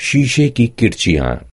शीशे की किरचियाँ।